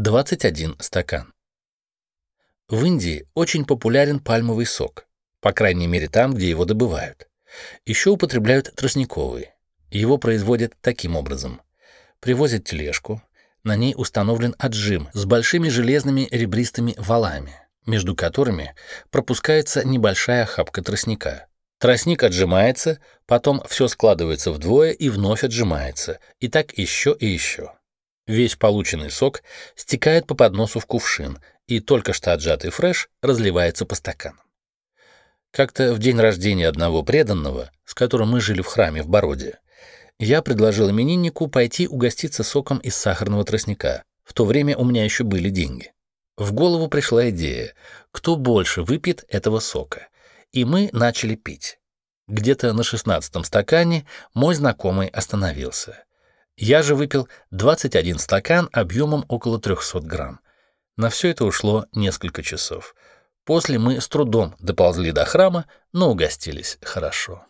21 стакан. В Индии очень популярен пальмовый сок, по крайней мере там, где его добывают. Еще употребляют тростниковый. Его производят таким образом. Привозят тележку, на ней установлен отжим с большими железными ребристыми валами, между которыми пропускается небольшая охапка тростника. Тростник отжимается, потом все складывается вдвое и вновь отжимается, и так еще и еще. Весь полученный сок стекает по подносу в кувшин, и только что отжатый фреш разливается по стаканам. Как-то в день рождения одного преданного, с которым мы жили в храме в Бороде, я предложил имениннику пойти угоститься соком из сахарного тростника. В то время у меня еще были деньги. В голову пришла идея, кто больше выпьет этого сока. И мы начали пить. Где-то на шестнадцатом стакане мой знакомый остановился. Я же выпил 21 стакан объемом около 300 грамм. На все это ушло несколько часов. После мы с трудом доползли до храма, но угостились хорошо.